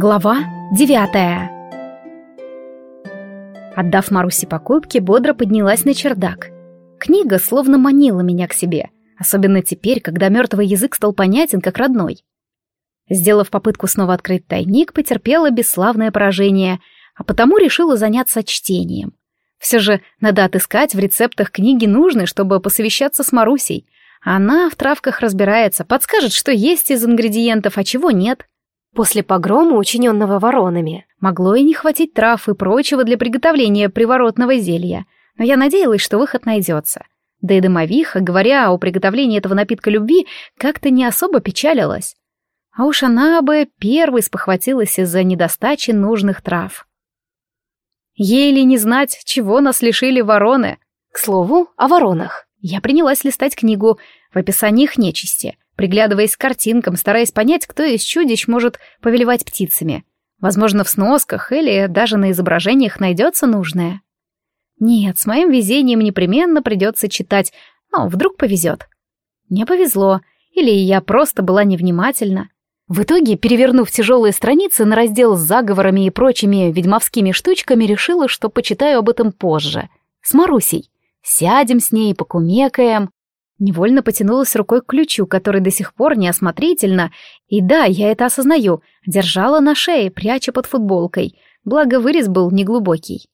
Глава девятая Отдав Марусе покупки, бодро поднялась на чердак. Книга словно манила меня к себе, особенно теперь, когда мертвый язык стал понятен как родной. Сделав попытку снова открыть тайник, потерпела бесславное поражение, а потому решила заняться чтением. Все же надо отыскать в рецептах книги нужные, чтобы посовещаться с Марусей. Она в травках разбирается, подскажет, что есть из ингредиентов, а чего нет. После погрома, учиненного воронами, могло и не хватить трав и прочего для приготовления приворотного зелья, но я надеялась, что выход найдется. Да и домовиха, говоря о приготовлении этого напитка любви, как-то не особо печалилась. А уж она бы первой спохватилась из-за недостачи нужных трав. Ей ли не знать, чего нас лишили вороны? К слову, о воронах. Я принялась листать книгу в описании их нечисти — приглядываясь к картинкам, стараясь понять, кто из чудищ может повелевать птицами. Возможно, в сносках или даже на изображениях найдется нужное. Нет, с моим везением непременно придется читать, но вдруг повезет. Не повезло, или я просто была невнимательна. В итоге, перевернув тяжелые страницы на раздел с заговорами и прочими ведьмовскими штучками, решила, что почитаю об этом позже. С Марусей. Сядем с ней, покумекаем. Невольно потянулась рукой к ключу, который до сих пор неосмотрительно, и да, я это осознаю, держала на шее, пряча под футболкой, благо вырез был неглубокий.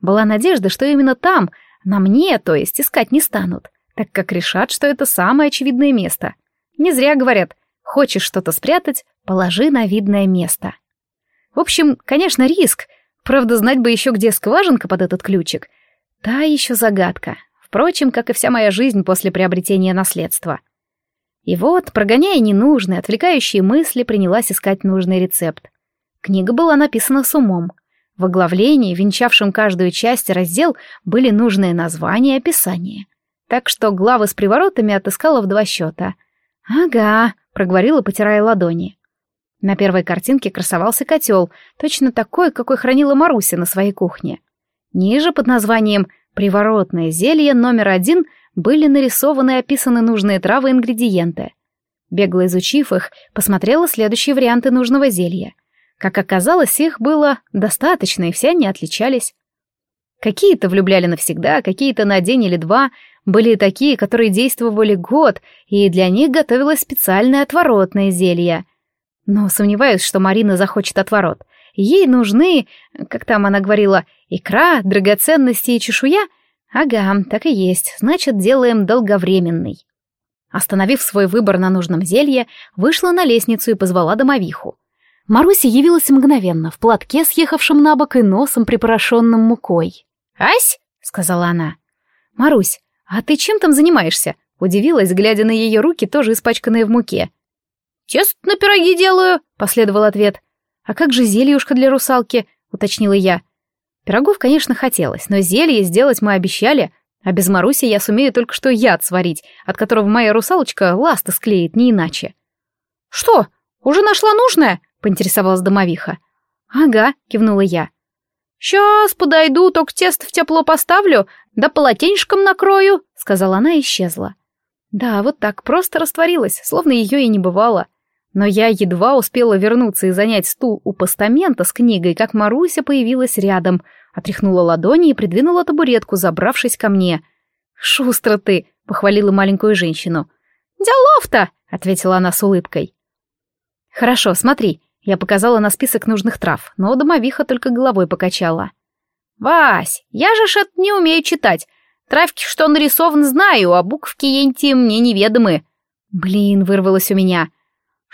Была надежда, что именно там, на мне, то есть, искать не станут, так как решат, что это самое очевидное место. Не зря говорят, хочешь что-то спрятать, положи на видное место. В общем, конечно, риск, правда, знать бы еще, где скважинка под этот ключик. Та еще загадка, Впрочем, как и вся моя жизнь после приобретения наследства. И вот, прогоняя ненужные, отвлекающие мысли, принялась искать нужный рецепт. Книга была написана с умом. В оглавлении, венчавшем каждую часть раздел, были нужные названия и описания. Так что главы с приворотами отыскала в два счета. «Ага», — проговорила, потирая ладони. На первой картинке красовался котел, точно такой, какой хранила Маруся на своей кухне. Ниже, под названием Приворотное зелье номер один были нарисованы и описаны нужные травы и ингредиенты. Бегло изучив их, посмотрела следующие варианты нужного зелья. Как оказалось, их было достаточно, и все они отличались. Какие-то влюбляли навсегда, какие-то на день или два, были такие, которые действовали год, и для них готовилось специальное отворотное зелье. Но сомневаюсь, что Марина захочет отворот. Ей нужны, как там она говорила, икра, драгоценности и чешуя? Ага, так и есть, значит, делаем долговременный. Остановив свой выбор на нужном зелье, вышла на лестницу и позвала домовиху. Маруся явилась мгновенно, в платке, съехавшем на бок и носом припорошенным мукой. «Ась!» — сказала она. «Марусь, а ты чем там занимаешься?» — удивилась, глядя на ее руки, тоже испачканные в муке. «Тесто на пироги делаю», — последовал ответ. «А как же зельюшка для русалки?» — уточнила я. Пирогов, конечно, хотелось, но зелье сделать мы обещали, а без Маруси я сумею только что яд сварить, от которого моя русалочка ласты склеит, не иначе. «Что, уже нашла нужное?» — поинтересовалась домовиха. «Ага», — кивнула я. «Сейчас подойду, только тесто в тепло поставлю, да полотенчиком накрою», — сказала она и исчезла. Да, вот так просто растворилась, словно ее и не бывало. Но я едва успела вернуться и занять стул у постамента с книгой, как Маруся появилась рядом, отряхнула ладони и придвинула табуретку, забравшись ко мне. «Шустро ты!» — похвалила маленькую женщину. «Делов-то!» — ответила она с улыбкой. «Хорошо, смотри». Я показала на список нужных трав, но домовиха только головой покачала. «Вась, я же ж это не умею читать. Травки, что нарисован, знаю, а буквки енти мне неведомы». «Блин», — вырвалось у меня.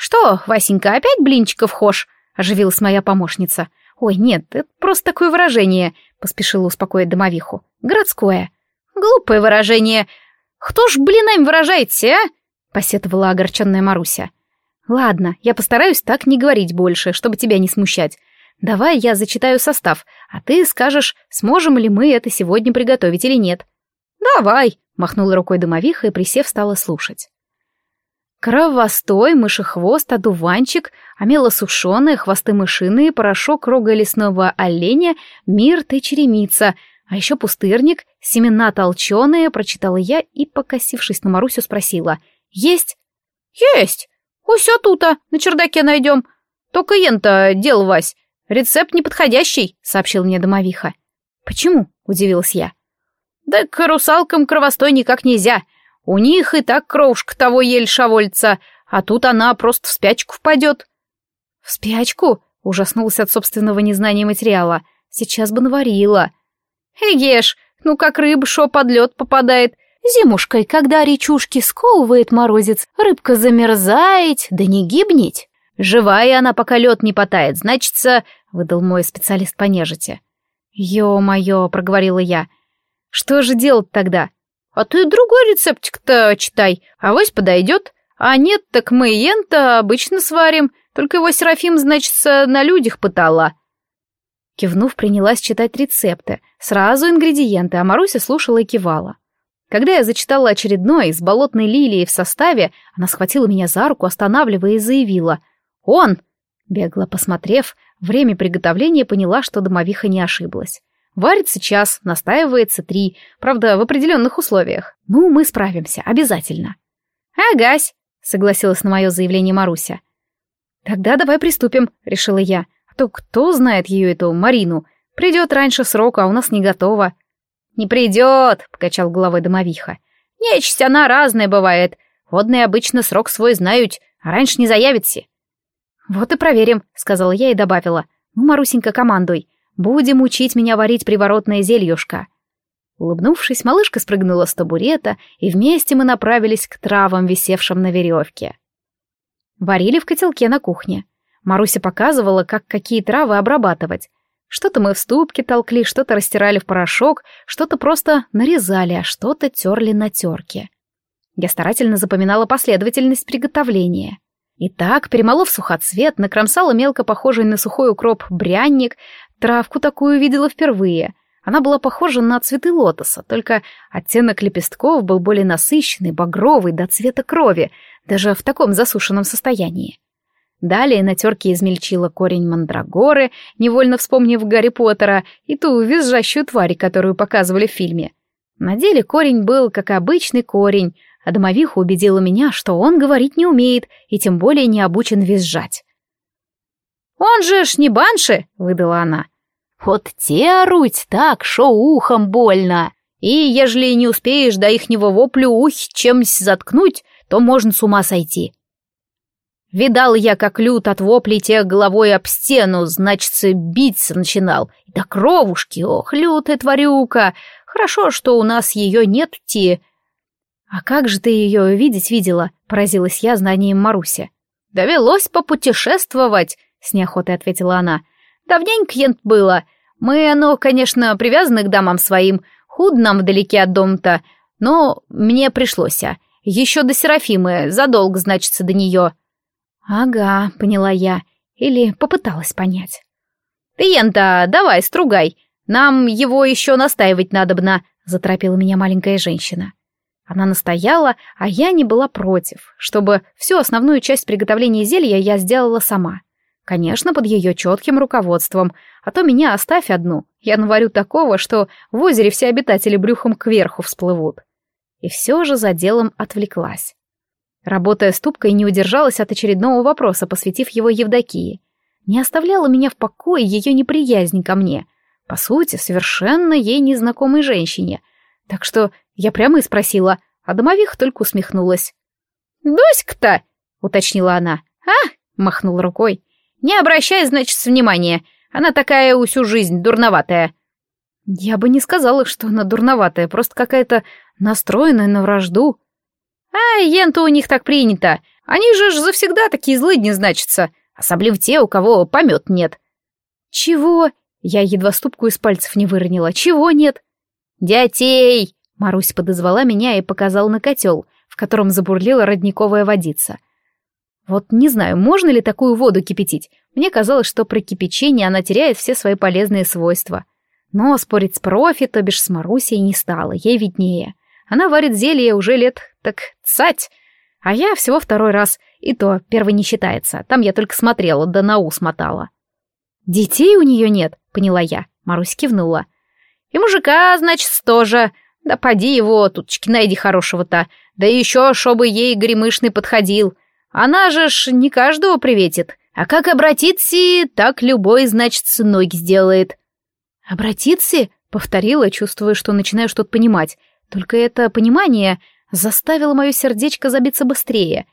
«Что, Васенька, опять блинчиков хошь?» — оживилась моя помощница. «Ой, нет, это просто такое выражение», — поспешила успокоить домовиху. «Городское». «Глупое выражение. Кто ж блинами выражается, а?» — посетовала огорченная Маруся. «Ладно, я постараюсь так не говорить больше, чтобы тебя не смущать. Давай я зачитаю состав, а ты скажешь, сможем ли мы это сегодня приготовить или нет». «Давай», — махнула рукой домовиха и, присев, стала слушать. Кровостой, мышехвост, одуванчик, омела сушеные, хвосты мышиные, порошок рога лесного оленя, мирт и черемица, а еще пустырник, семена толченые, прочитала я и, покосившись на Марусю, спросила. «Есть?» «Есть! Уся тута, на чердаке найдем. Только ента дел, Вась. Рецепт неподходящий», — сообщил мне домовиха. «Почему?» — удивилась я. «Да к русалкам кровостой никак нельзя. У них и так кровушка того ель шавольца, а тут она просто в спячку впадет». «В спячку?» — ужаснулся от собственного незнания материала. «Сейчас бы наварила». «Эгеш, ну как рыба шо под лед попадает. Зимушкой, когда речушки сковывает морозец, рыбка замерзает, да не гибнет. Живая она, пока лед не потает, значится, — выдал мой специалист по нежити. «Ё-моё», — проговорила я. «Что же делать тогда?» «А ты другой рецептик-то читай, а вось подойдет. А нет, так мы ента обычно сварим, только его Серафим, значится, на людях пытала». Кивнув, принялась читать рецепты, сразу ингредиенты, а Маруся слушала и кивала. Когда я зачитала очередной с болотной лилией в составе, она схватила меня за руку, останавливая и заявила «Он!». Бегло посмотрев, время приготовления поняла, что домовиха не ошиблась. Варится час, настаивается три, правда, в определенных условиях. Ну, мы справимся, обязательно. «Агась», — согласилась на мое заявление Маруся. «Тогда давай приступим», — решила я. «А то кто знает ее, эту Марину? Придет раньше срока, а у нас не готово». «Не придет», — покачал головой домовиха. «Нечисть она разная бывает. Водные обычно срок свой знают, а раньше не заявится». «Вот и проверим», — сказала я и добавила. «Ну, Марусенька, командуй. Будем учить меня варить приворотное зельюшко». Улыбнувшись, малышка спрыгнула с табурета, и вместе мы направились к травам, висевшим на веревке. Варили в котелке на кухне. Маруся показывала, как какие травы обрабатывать. Что-то мы в ступке толкли, что-то растирали в порошок, что-то просто нарезали, а что-то терли на терке. Я старательно запоминала последовательность приготовления. Итак, перемолов сухоцвет, накромсала мелко похожий на сухой укроп брянник, травку такую видела впервые. Она была похожа на цветы лотоса, только оттенок лепестков был более насыщенный, багровый, до цвета крови, даже в таком засушенном состоянии. Далее на терке измельчила корень мандрагоры, невольно вспомнив Гарри Поттера и ту визжащую тварь, которую показывали в фильме. На деле корень был, как обычный корень, а домовиха убедила меня, что он говорить не умеет и тем более не обучен визжать. «Он же ж не банши!» — выдала она. «Вот те оруть так, шо ухом больно!» И ежели не успеешь до ихнего воплю ухи чем-нибудь заткнуть, то можно с ума сойти. Видал я, как лют от воплей тех головой об стену, значится, биться начинал. И до кровушки, ох, лютая тварюка! Хорошо, что у нас ее нет, те. А как же ты ее видеть видела? Поразилась я знанием Маруси. Довелось попутешествовать, с неохотой ответила она. Давненько ент было. Мы, оно, конечно, привязаны к домам своим. Худ нам вдалеке от дома-то, но мне пришлось. А. Еще до Серафимы, задолго, значится, до нее. «Ага», — поняла я, или попыталась понять. «Ты, Ента, давай, стругай, нам его еще настаивать надобно», — заторопила меня маленькая женщина. Она настояла, а я не была против, чтобы всю основную часть приготовления зелья я сделала сама. Конечно, под ее четким руководством, а то меня оставь одну, я наварю такого, что в озере все обитатели брюхом кверху всплывут. И все же за делом отвлеклась. Работая ступкой, не удержалась от очередного вопроса, посвятив его Евдокии. Не оставляла меня в покое ее неприязнь ко мне. По сути, совершенно ей незнакомой женщине. Так что я прямо и спросила, а домовиха только усмехнулась. «Доська-то!» — уточнила она. «А?» — махнула рукой. «Не обращай, значит, внимания. Она такая усю жизнь дурноватая». Я бы не сказала, что она дурноватая, просто какая-то настроенная на вражду. А, ента у них так принято. Они же ж завсегда такие злыдни, значатся. Особливо те, у кого помет нет. Чего? Я едва ступку из пальцев не выронила. Чего нет? Дятей! Марусь подозвала меня и показала на котел, в котором забурлила родниковая водица. Вот не знаю, можно ли такую воду кипятить. Мне казалось, что при кипячении она теряет все свои полезные свойства. Но спорить с профи, то бишь с Марусей, не стала, ей виднее. Она варит зелье уже лет так цать. А я всего второй раз, и то первый не считается. Там я только смотрела, да на ус мотала. «Детей у нее нет», — поняла я. Марусь кивнула. «И мужика, значит, тоже. Да поди его, тутчки найди хорошего-то. Да еще, чтобы ей гремышный подходил. Она же ж не каждого приветит. А как обратиться, так любой, значит, ноги сделает. Обратиться? Повторила, чувствуя, что начинаю что-то понимать. Только это понимание заставило мое сердечко забиться быстрее.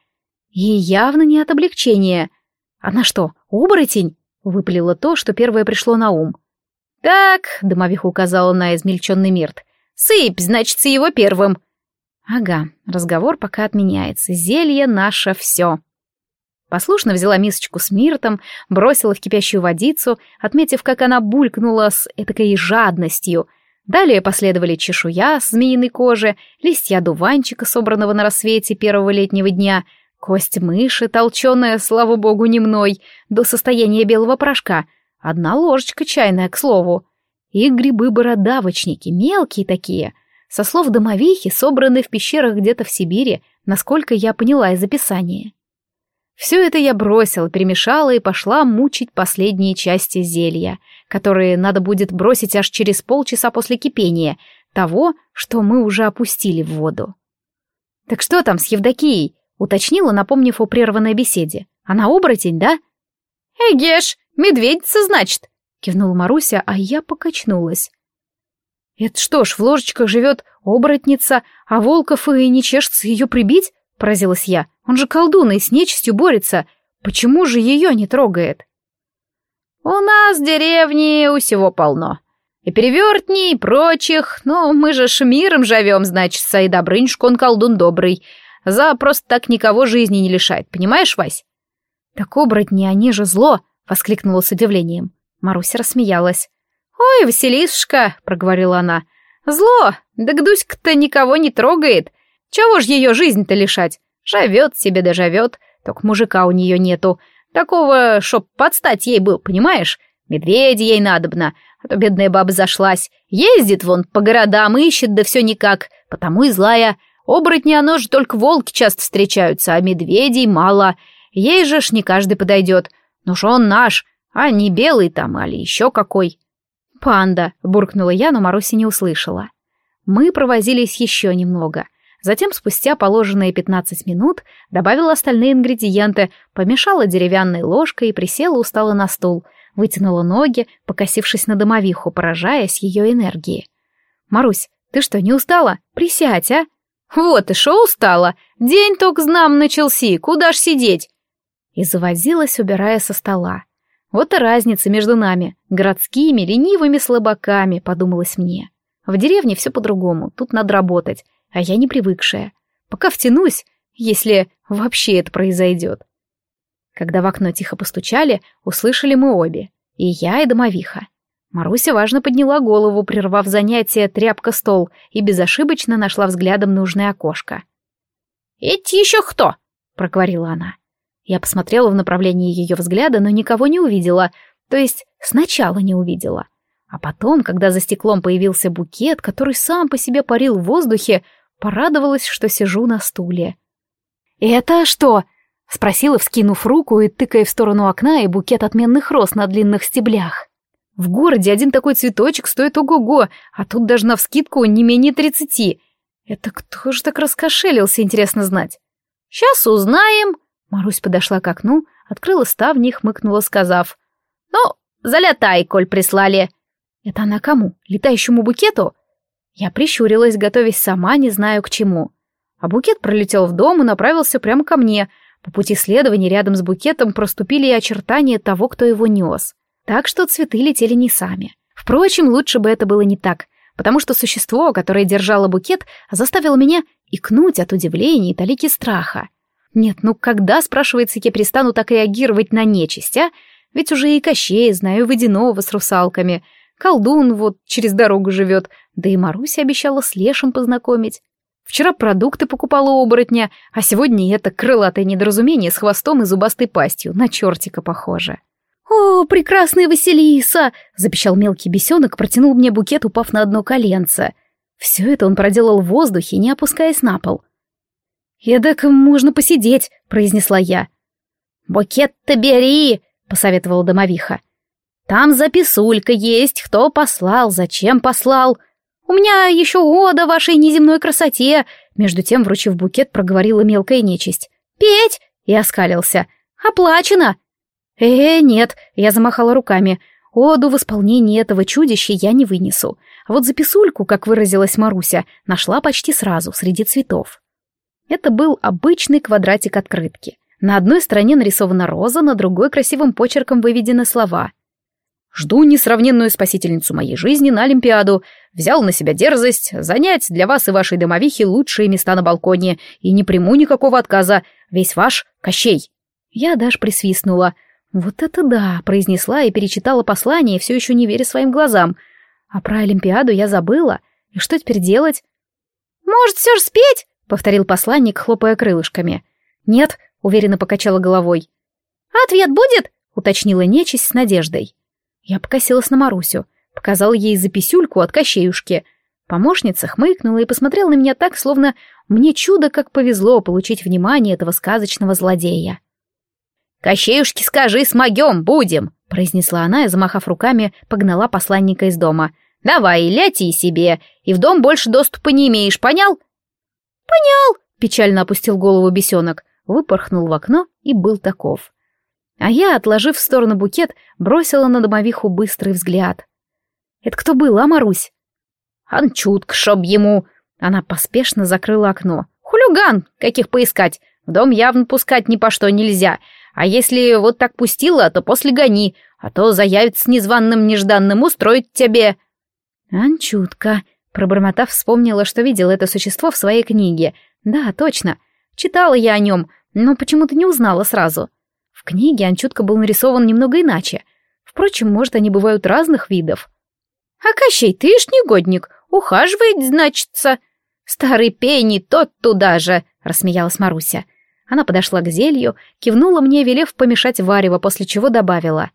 И явно не от облегчения. Она что, оборотень? Выпалило то, что первое пришло на ум. «Так», — домовиха указала на измельченный мирт, — «сыпь, значит, его первым». Ага, разговор пока отменяется. Зелье наше все. Послушно взяла мисочку с миртом, бросила в кипящую водицу, отметив, как она булькнула с этакой жадностью. Далее последовали чешуя с змеиной кожи, листья дуванчика, собранного на рассвете первого летнего дня, кость мыши, толченая, слава богу, не мной, до состояния белого порошка, одна ложечка чайная, к слову, и грибы-бородавочники, мелкие такие, со слов домовихи, собранные в пещерах где-то в Сибири, насколько я поняла из описания. Все это я бросила, перемешала и пошла мучить последние части зелья, которые надо будет бросить аж через полчаса после кипения, того, что мы уже опустили в воду. «Так что там с Евдокией?» — уточнила, напомнив о прерванной беседе. «Она оборотень, да?» «Эгеш, медведица, значит!» — кивнула Маруся, а я покачнулась. «Это что ж, в ложечках живет оборотница, а Волков и не чешется ее прибить?» — поразилась я. Он же колдун и с нечистью борется. Почему же ее не трогает? У нас в деревне усего полно. И перевертней, и прочих. Но мы же ж миром живем, значит, и Добрынюшка он колдун добрый. За просто так никого жизни не лишает, понимаешь, Вась? Так оборотни, они же зло, воскликнула с удивлением. Маруся рассмеялась. «Ой, Василисушка!» — проговорила она. «Зло! Да Гдуська-то никого не трогает. Чего ж ее жизнь-то лишать? Живет себе да живет, только мужика у нее нету. Такого, чтоб подстать ей был, понимаешь? Медведи ей надобно, а то бедная баба зашлась. Ездит вон по городам, ищет, да все никак, потому и злая. Оборотни оно же только волки часто встречаются, а медведей мало. Ей же ж не каждый подойдет. Ну ж он наш, а не белый там, али еще какой. «Панда», — буркнула я, но Маруся не услышала. Мы провозились еще немного — Затем, спустя положенные 15 минут, добавила остальные ингредиенты, помешала деревянной ложкой и присела устало на стул, вытянула ноги, покосившись на домовиху, поражаясь ее энергии. «Марусь, ты что, не устала? Присядь, а?» «Вот и шо устала! День только знам начался, куда ж сидеть?» И завозилась, убирая со стола. Вот и разница между нами, городскими, ленивыми слабаками, подумалось мне. В деревне все по-другому, тут надо работать, а я не привыкшая. Пока втянусь, если вообще это произойдет. Когда в окно тихо постучали, услышали мы обе, и я, и домовиха. Маруся важно подняла голову, прервав занятие тряпка-стол, и безошибочно нашла взглядом нужное окошко. «Эти еще кто?» — проговорила она. Я посмотрела в направлении ее взгляда, но никого не увидела, то есть сначала не увидела. А потом, когда за стеклом появился букет, который сам по себе парил в воздухе, Порадовалась, что сижу на стуле. «Это что?» — спросила, вскинув руку и тыкая в сторону окна и букет отменных роз на длинных стеблях. В городе один такой цветочек стоит ого-го, а тут даже навскидку не менее тридцати. Это кто же так раскошелился, интересно знать? «Сейчас узнаем!» Марусь подошла к окну, открыла ставни и хмыкнула, сказав. «Ну, залятай, коль прислали!» «Это она кому? Летающему букету?» Я прищурилась, готовясь сама, не знаю к чему. А букет пролетел в дом и направился прямо ко мне. По пути следования рядом с букетом проступили и очертания того, кто его нес. Так что цветы летели не сами. Впрочем, лучше бы это было не так, потому что существо, которое держало букет, заставило меня икнуть от удивления и талики страха. Нет, ну когда, спрашивается, я перестану так реагировать на нечисть, а? Ведь уже и Кощей знаю водяного с русалками — Колдун вот через дорогу живет, да и Маруся обещала с Лешем познакомить. Вчера продукты покупала оборотня, а сегодня это крылатое недоразумение с хвостом и зубастой пастью, на чертика похоже. «О, прекрасная Василиса!» — запищал мелкий бесенок, протянул мне букет, упав на одно коленце. Все это он проделал в воздухе, не опускаясь на пол. «Эдак можно посидеть», — произнесла я. «Букет-то бери!» — посоветовала домовиха. Там записулька есть, кто послал, зачем послал. У меня еще ода вашей неземной красоте. Между тем, вручив букет, проговорила мелкая нечисть. Петь! И оскалился. Оплачено! «Э, нет», — я замахала руками. «Оду в исполнении этого чудища я не вынесу. А вот записульку, как выразилась Маруся, нашла почти сразу, среди цветов. Это был обычный квадратик открытки. На одной стороне нарисована роза, на другой красивым почерком выведены слова. «Жду несравненную спасительницу моей жизни на Олимпиаду. Взял на себя дерзость занять для вас и вашей домовихи лучшие места на балконе и не приму никакого отказа. Весь ваш Кощей». Я даже присвистнула. «Вот это да!» — произнесла и перечитала послание, все еще не веря своим глазам. А про Олимпиаду я забыла. И что теперь делать? «Может, все же спеть?» Повторил посланник, хлопая крылышками. Нет, уверенно покачала головой. ответ будет? уточнила нечисть с надеждой. Я покосилась на Марусю, показала ей записюльку от Кощеюшки. Помощница хмыкнула и посмотрела на меня так, словно мне чудо как повезло получить внимание этого сказочного злодея. «Кощеюшке скажи, смогем, будем!» — произнесла она и, замахав руками, погнала посланника из дома. «Давай, ляти себе, и в дом больше доступа не имеешь, понял?» «Понял!» — печально опустил голову бесенок, выпорхнул в окно и был таков. А я, отложив в сторону букет, бросила на домовиху быстрый взгляд. «Это кто был, а, Марусь?» «Анчутка, шоб ему!» Она поспешно закрыла окно. «Хулиган! Каких поискать? В дом явно пускать ни по что нельзя. А если вот так пустила, то после гони, а то заявится незваным нежданным устроить тебе...» «Анчутка!» Пробормотав, вспомнила, что видела это существо в своей книге. Да, точно. Читала я о нем, но почему-то не узнала сразу. В книге Анчутка был нарисован немного иначе. Впрочем, может, они бывают разных видов. «А Кощей, ты ж негодник, ухаживает, значится». «Старый пень тот туда же», — рассмеялась Маруся. Она подошла к зелью, кивнула мне, велев помешать варево, после чего добавила.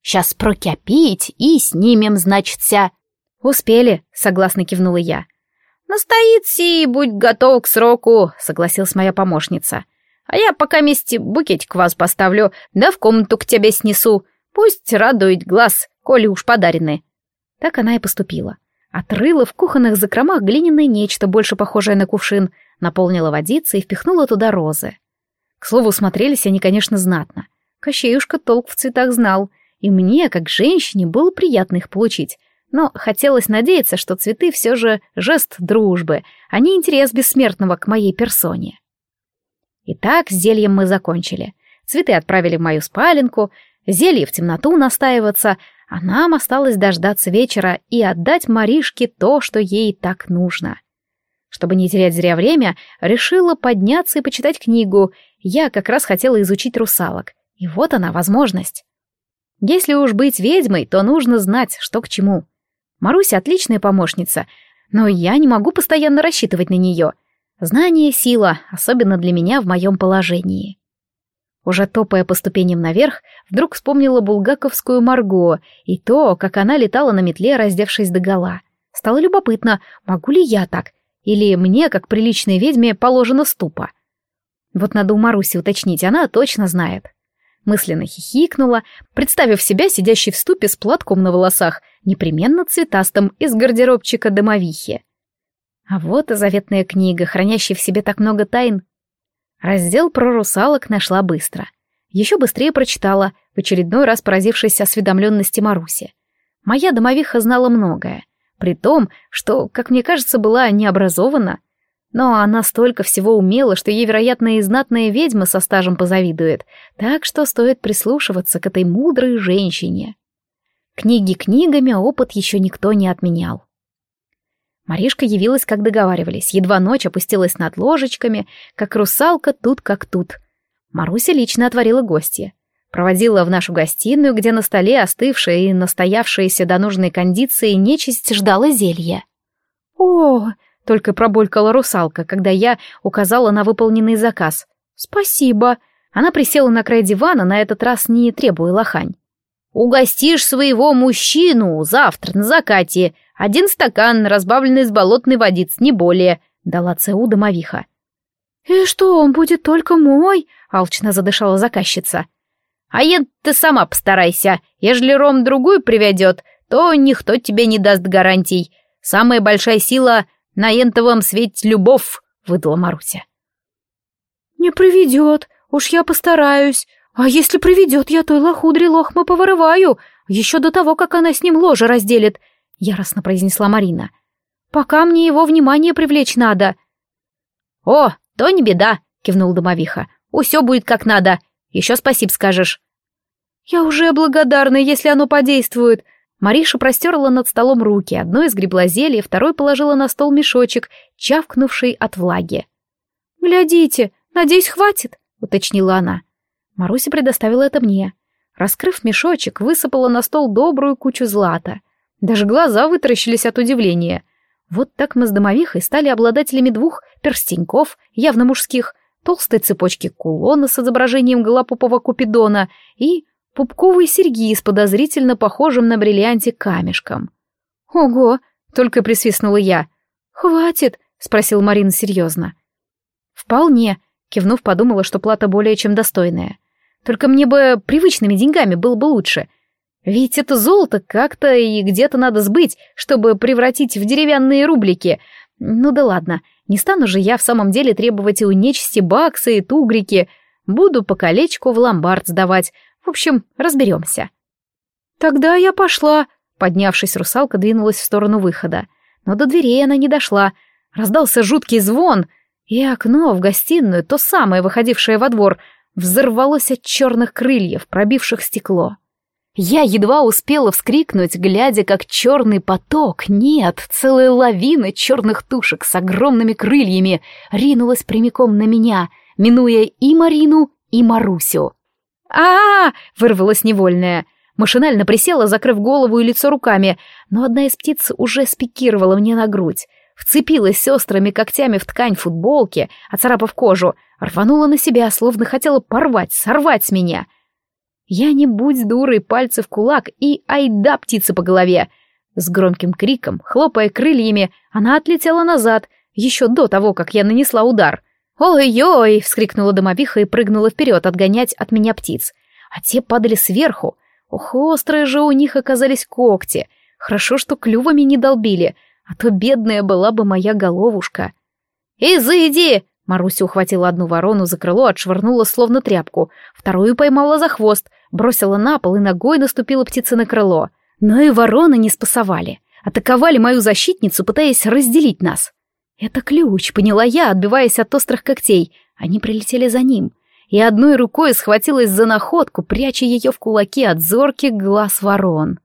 «Сейчас прокипить и снимем, значится». «Успели», — согласно кивнула я. «Настоится и будь готов к сроку», — согласилась моя помощница. «А я пока вместе букетик вас поставлю, да в комнату к тебе снесу. Пусть радует глаз, коли уж подарены». Так она и поступила. Отрыла в кухонных закромах глиняное нечто, больше похожее на кувшин, наполнила водицей и впихнула туда розы. К слову, смотрелись они, конечно, знатно. Кощеюшка толк в цветах знал, и мне, как женщине, было приятно их получить, но хотелось надеяться, что цветы все же жест дружбы, а не интерес бессмертного к моей персоне. Итак, с зельем мы закончили. Цветы отправили в мою спаленку, зелье в темноту настаиваться, а нам осталось дождаться вечера и отдать Маришке то, что ей так нужно. Чтобы не терять зря время, решила подняться и почитать книгу. Я как раз хотела изучить русалок. И вот она, возможность. Если уж быть ведьмой, то нужно знать, что к чему. Маруся отличная помощница, но я не могу постоянно рассчитывать на нее. Знание — сила, особенно для меня в моем положении. Уже топая по ступеням наверх, вдруг вспомнила булгаковскую Марго и то, как она летала на метле, раздевшись догола. Стало любопытно, могу ли я так, или мне, как приличной ведьме, положено ступа. Вот надо у Маруси уточнить, она точно знает. Мысленно хихикнула, представив себя сидящей в ступе с платком на волосах, непременно цветастым из гардеробчика домовихи. А вот и заветная книга, хранящая в себе так много тайн. Раздел про русалок нашла быстро. Еще быстрее прочитала, в очередной раз поразившись осведомленности Маруси. Моя домовиха знала многое, при том, что, как мне кажется, была необразована — но она столько всего умела, что ей, вероятно, и знатная ведьма со стажем позавидует, так что стоит прислушиваться к этой мудрой женщине. Книги книгами, а опыт еще никто не отменял. Маришка явилась, как договаривались, едва ночь опустилась над ложечками, как русалка тут как тут. Маруся лично отворила гостья. Проводила в нашу гостиную, где на столе остывшая и настоявшаяся до нужной кондиции нечисть ждала зелья. «О, только пробулькала русалка, когда я указала на выполненный заказ. «Спасибо». Она присела на край дивана, на этот раз не требуя лохань. «Угостишь своего мужчину завтра на закате. Один стакан, разбавленный с болотной водиц, не более», — дала ЦУ домовиха. «И что, он будет только мой?» — алчно задышала заказчица. «А ед ты сама постарайся. Ежели Ром другую приведет, то никто тебе не даст гарантий. Самая большая сила на ентовом свете любовь!» — выдала Маруся. «Не приведет, уж я постараюсь», А если приведет, я той лохудри лохмы повырываю, еще до того, как она с ним ложе разделит, — яростно произнесла Марина. Пока мне его внимание привлечь надо. О, то не беда, — кивнул домовиха. Усё будет как надо. Еще спасибо скажешь. Я уже благодарна, если оно подействует. Мариша простерла над столом руки, одной сгребла зелье, второй положила на стол мешочек, чавкнувший от влаги. «Глядите, надеюсь, хватит», — уточнила она. Маруся предоставила это мне. Раскрыв мешочек, высыпала на стол добрую кучу злата. Даже глаза вытаращились от удивления. Вот так мы с домовихой стали обладателями двух перстеньков, явно мужских, толстой цепочки кулона с изображением голопопого купидона и пупковые серьги с подозрительно похожим на бриллианте камешком. «Ого!» — только присвистнула я. «Хватит!» — спросил Марина серьезно. «Вполне», — кивнув, подумала, что плата более чем достойная. «Только мне бы привычными деньгами было бы лучше. Ведь это золото как-то и где-то надо сбыть, чтобы превратить в деревянные рублики. Ну да ладно, не стану же я в самом деле требовать у нечисти баксы и тугрики. Буду по колечку в ломбард сдавать, в общем, разберемся. Тогда я пошла. Поднявшись, русалка двинулась в сторону выхода. Но до дверей она не дошла. Раздался жуткий звон, и окно в гостиную, то самое, выходившее во двор, взорвалось от черных крыльев, пробивших стекло. Я едва успела вскрикнуть, глядя, как черный поток, нет, целая лавина черных тушек с огромными крыльями ринулась прямиком на меня, минуя и Марину, и Марусю а, -а, -а вырвалась невольная. Машинально присела, закрыв голову и лицо руками, но одна из птиц уже спикировала мне на грудь, вцепилась острыми когтями в ткань футболки, оцарапав кожу, рванула на себя, словно хотела порвать, сорвать с меня. Я не будь дурой, пальцы в кулак и айда птицы по голове. С громким криком, хлопая крыльями, она отлетела назад, еще до того, как я нанесла удар — «Ой-ой!» — вскрикнула домовиха и прыгнула вперед отгонять от меня птиц. А те падали сверху. Ох, острые же у них оказались когти. Хорошо, что клювами не долбили, а то бедная была бы моя головушка. «Изыди!» — Маруся ухватила одну ворону за крыло, отшвырнула словно тряпку, вторую поймала за хвост, бросила на пол и ногой наступила птице на крыло. Но и вороны не спасовали. Атаковали мою защитницу, пытаясь разделить нас. «Это ключ», — поняла я, отбиваясь от острых когтей. Они прилетели за ним. И одной рукой схватилась за находку, пряча ее в кулаки от зорких глаз ворон.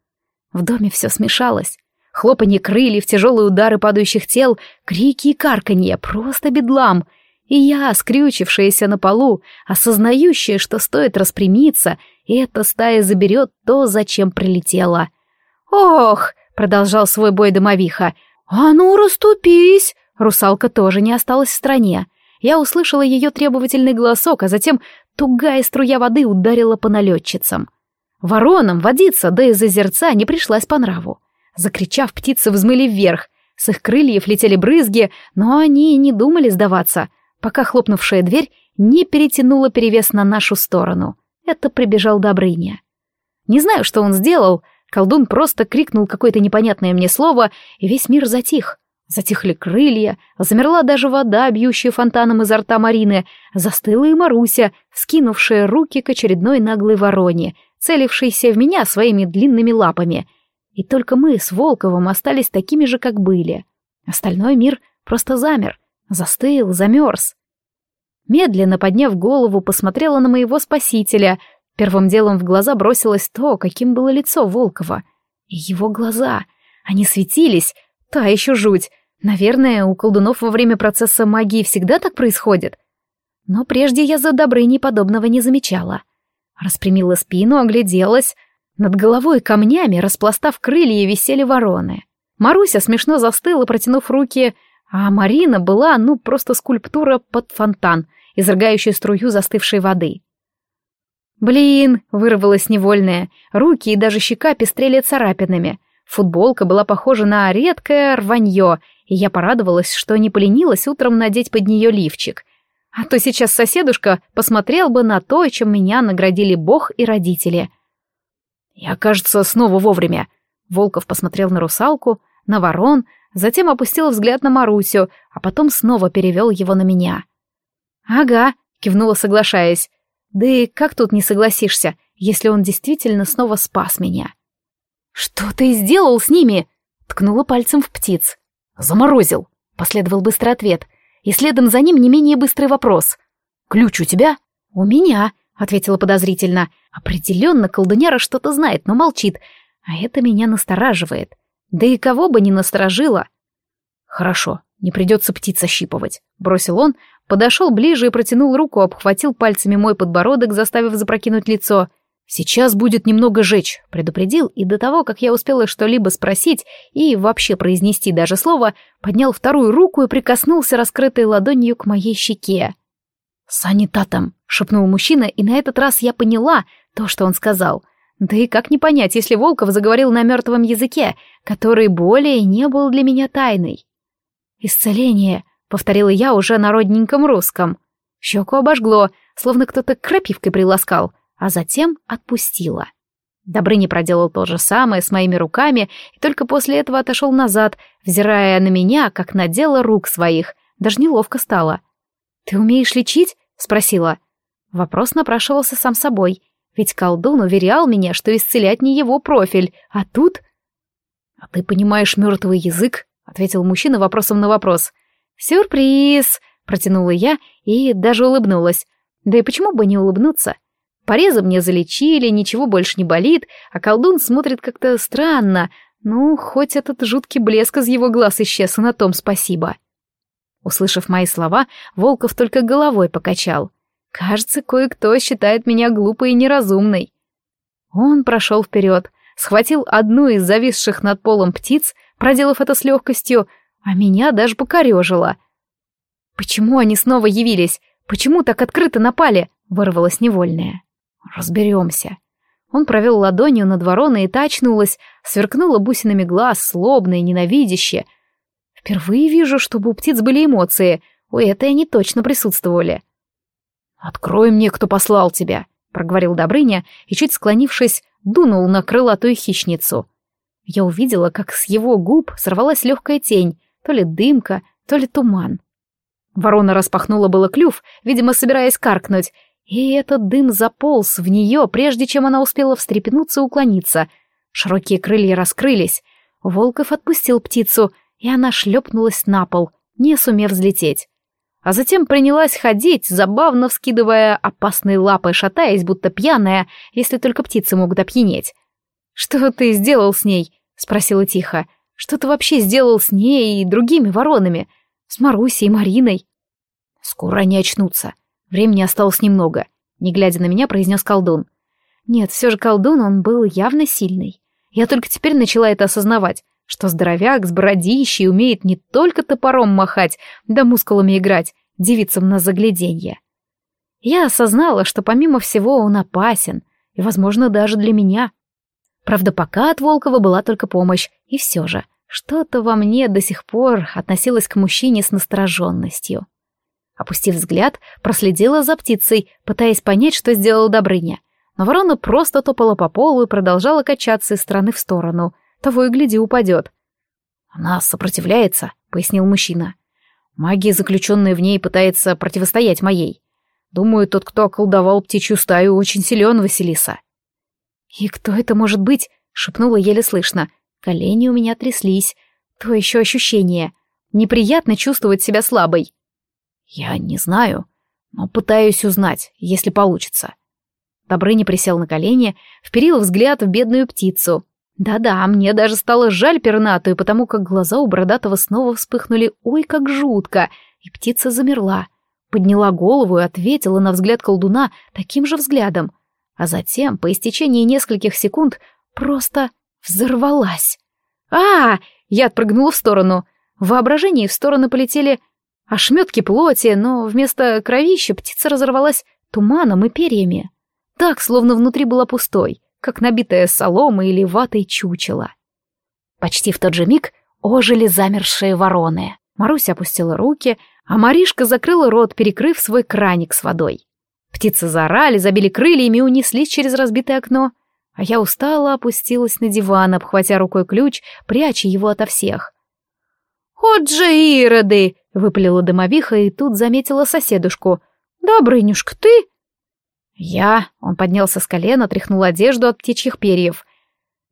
В доме все смешалось. Хлопанье крыльев, тяжелые удары падающих тел, крики и карканье, просто бедлам. И я, скрючившаяся на полу, осознающая, что стоит распрямиться, и эта стая заберет то, зачем прилетела. «Ох!» — продолжал свой бой домовиха. «А ну, расступись!» Русалка тоже не осталась в стороне. Я услышала ее требовательный голосок, а затем тугая струя воды ударила по налетчицам. Воронам водиться, да из озерца не пришлась по нраву. Закричав, птицы взмыли вверх. С их крыльев летели брызги, но они не думали сдаваться, пока хлопнувшая дверь не перетянула перевес на нашу сторону. Это прибежал Добрыня. Не знаю, что он сделал, колдун просто крикнул какое-то непонятное мне слово, и весь мир затих. Затихли крылья, замерла даже вода, бьющая фонтаном изо рта Марины, застыла и Маруся, скинувшая руки к очередной наглой вороне, целившейся в меня своими длинными лапами. И только мы с Волковым остались такими же, как были. Остальной мир просто замер, застыл, замерз. Медленно подняв голову, посмотрела на моего спасителя. Первым делом в глаза бросилось то, каким было лицо Волкова. И его глаза. Они светились, Та еще жуть. Наверное, у колдунов во время процесса магии всегда так происходит. Но прежде я за Добрыней подобного не замечала. Распрямила спину, огляделась. Над головой камнями, распластав крылья, висели вороны. Маруся смешно застыла, протянув руки, а Марина была, ну, просто скульптура под фонтан, изрыгающая струю застывшей воды. «Блин!» — вырвалась невольная. Руки и даже щека пестрели царапинами. Футболка была похожа на редкое рванье, и я порадовалась, что не поленилась утром надеть под нее лифчик. А то сейчас соседушка посмотрел бы на то, чем меня наградили Бог и родители. Я, кажется, снова вовремя. Волков посмотрел на русалку, на ворон, затем опустил взгляд на Марусю, а потом снова перевел его на меня. «Ага», — кивнула, соглашаясь. Да и как тут не согласишься, если он действительно снова спас меня? «Что ты сделал с ними?» — ткнула пальцем в птиц. «Заморозил», — последовал быстрый ответ, и следом за ним не менее быстрый вопрос. «Ключ у тебя?» «У меня», — ответила подозрительно. «Определенно колдуняра что-то знает, но молчит, а это меня настораживает. Да и кого бы не насторожило». «Хорошо, не придется птиц ощипывать», — бросил он, подошел ближе и протянул руку, обхватил пальцами мой подбородок, заставив запрокинуть лицо. «Сейчас будет немного жечь», — предупредил, и до того, как я успела что-либо спросить и вообще произнести даже слово, поднял вторую руку и прикоснулся раскрытой ладонью к моей щеке. «Санитатом», — шепнул мужчина, и на этот раз я поняла то, что он сказал. Да и как не понять, если Волков заговорил на мертвом языке, который более не был для меня тайной. «Исцеление», — повторила я уже на родненьком русском. Щеку обожгло, словно кто-то крапивкой приласкал — а затем отпустила. Добрыня проделал то же самое с моими руками и только после этого отошел назад, взирая на меня, как на дело рук своих. Даже неловко стало. «Ты умеешь лечить?» — спросила. Вопрос напрашивался сам собой, ведь колдун уверял меня, что исцелять не его профиль, а тут... «А ты понимаешь мертвый язык?» — ответил мужчина вопросом на вопрос. «Сюрприз!» — протянула я и даже улыбнулась. Да и почему бы не улыбнуться? Порезы мне залечили, ничего больше не болит, а колдун смотрит как-то странно. Ну, хоть этот жуткий блеск из его глаз исчез, и на том спасибо. Услышав мои слова, Волков только головой покачал. Кажется, кое-кто считает меня глупой и неразумной. Он прошел вперед, схватил одну из зависших над полом птиц, проделав это с легкостью, а меня даже покорежило. «Почему они снова явились? Почему так открыто напали?» — вырвалась невольная. Разберемся. Он провел ладонью над вороной, и та очнулась, сверкнула бусинами глаз, слобно и ненавидяще. Впервые вижу, чтобы у птиц были эмоции. У этой они точно присутствовали. «Открой мне, кто послал тебя», — проговорил Добрыня и, чуть склонившись, дунул на крылатую хищницу. Я увидела, как с его губ сорвалась легкая тень, то ли дымка, то ли туман. Ворона распахнула было клюв, видимо, собираясь каркнуть, и этот дым заполз в нее, прежде чем она успела встрепенуться и уклониться. Широкие крылья раскрылись. Волков отпустил птицу, и она шлепнулась на пол, не сумев взлететь. А затем принялась ходить, забавно вскидывая опасные лапы, шатаясь, будто пьяная, если только птицы могут опьянеть. «Что ты сделал с ней?» — спросила тихо. «Что ты вообще сделал с ней и другими воронами? С Марусей и Мариной?» «Скоро они очнутся», Времени осталось немного, не глядя на меня, произнес колдун. Нет, все же колдун он был явно сильный. Я только теперь начала это осознавать, что здоровяк с бородищей умеет не только топором махать, да мускулами играть, девицам на загляденье. Я осознала, что помимо всего он опасен, и, возможно, даже для меня. Правда, пока от Волкова была только помощь, и все же, что-то во мне до сих пор относилось к мужчине с настороженностью. Опустив взгляд, проследила за птицей, пытаясь понять, что сделал Добрыня. Но ворона просто топала по полу и продолжала качаться из стороны в сторону. Того и гляди, упадет. «Она сопротивляется», — пояснил мужчина. «Магия, заключенная в ней, пытается противостоять моей. Думаю, тот, кто околдовал птичью стаю, очень силен, Василиса». «И кто это может быть?» — шепнула еле слышно. Колени у меня тряслись. То еще ощущение. Неприятно чувствовать себя слабой. «Я не знаю, но пытаюсь узнать, если получится». Добрыня присел на колени, вперил взгляд в бедную птицу. Да-да, мне даже стало жаль пернатую, потому как глаза у бородатого снова вспыхнули «Ой, как жутко!» И птица замерла, подняла голову и ответила на взгляд колдуна таким же взглядом, а затем, по истечении нескольких секунд, просто взорвалась. а, -а Я отпрыгнула в сторону. В воображении в стороны полетели ошметки плоти, но вместо кровища птица разорвалась туманом и перьями. Так, словно внутри была пустой, как набитая соломой или ватой чучело. Почти в тот же миг ожили замершие вороны. Маруся опустила руки, а Маришка закрыла рот, перекрыв свой краник с водой. Птицы заорали, забили крыльями и унеслись через разбитое окно, а я устало опустилась на диван, обхватя рукой ключ, пряча его ото всех. «Вот же ироды!» — выпалила домовиха и тут заметила соседушку. «Добрынюшка, ты?» «Я...» — он поднялся с колена, тряхнул одежду от птичьих перьев.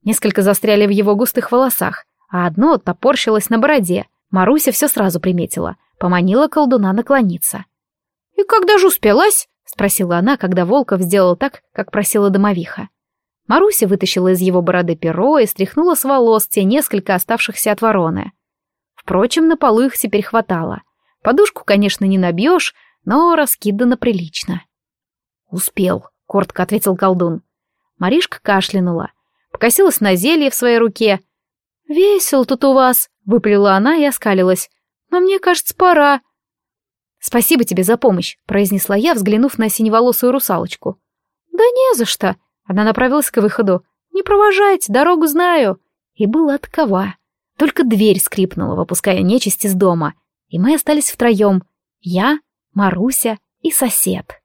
Несколько застряли в его густых волосах, а одно топорщилось на бороде. Маруся все сразу приметила, поманила колдуна наклониться. «И когда же успелась?» — спросила она, когда Волков сделал так, как просила домовиха. Маруся вытащила из его бороды перо и стряхнула с волос те несколько оставшихся от вороны. Впрочем, на полу их теперь хватало. Подушку, конечно, не набьешь, но раскидано прилично. «Успел», — коротко ответил колдун. Маришка кашлянула, покосилась на зелье в своей руке. «Весел тут у вас», — выплела она и оскалилась. «Но мне кажется, пора». «Спасибо тебе за помощь», — произнесла я, взглянув на синеволосую русалочку. «Да не за что», — она направилась к выходу. «Не провожайте, дорогу знаю». И была такова. Только дверь скрипнула, выпуская нечисть из дома, и мы остались втроем. Я, Маруся и сосед.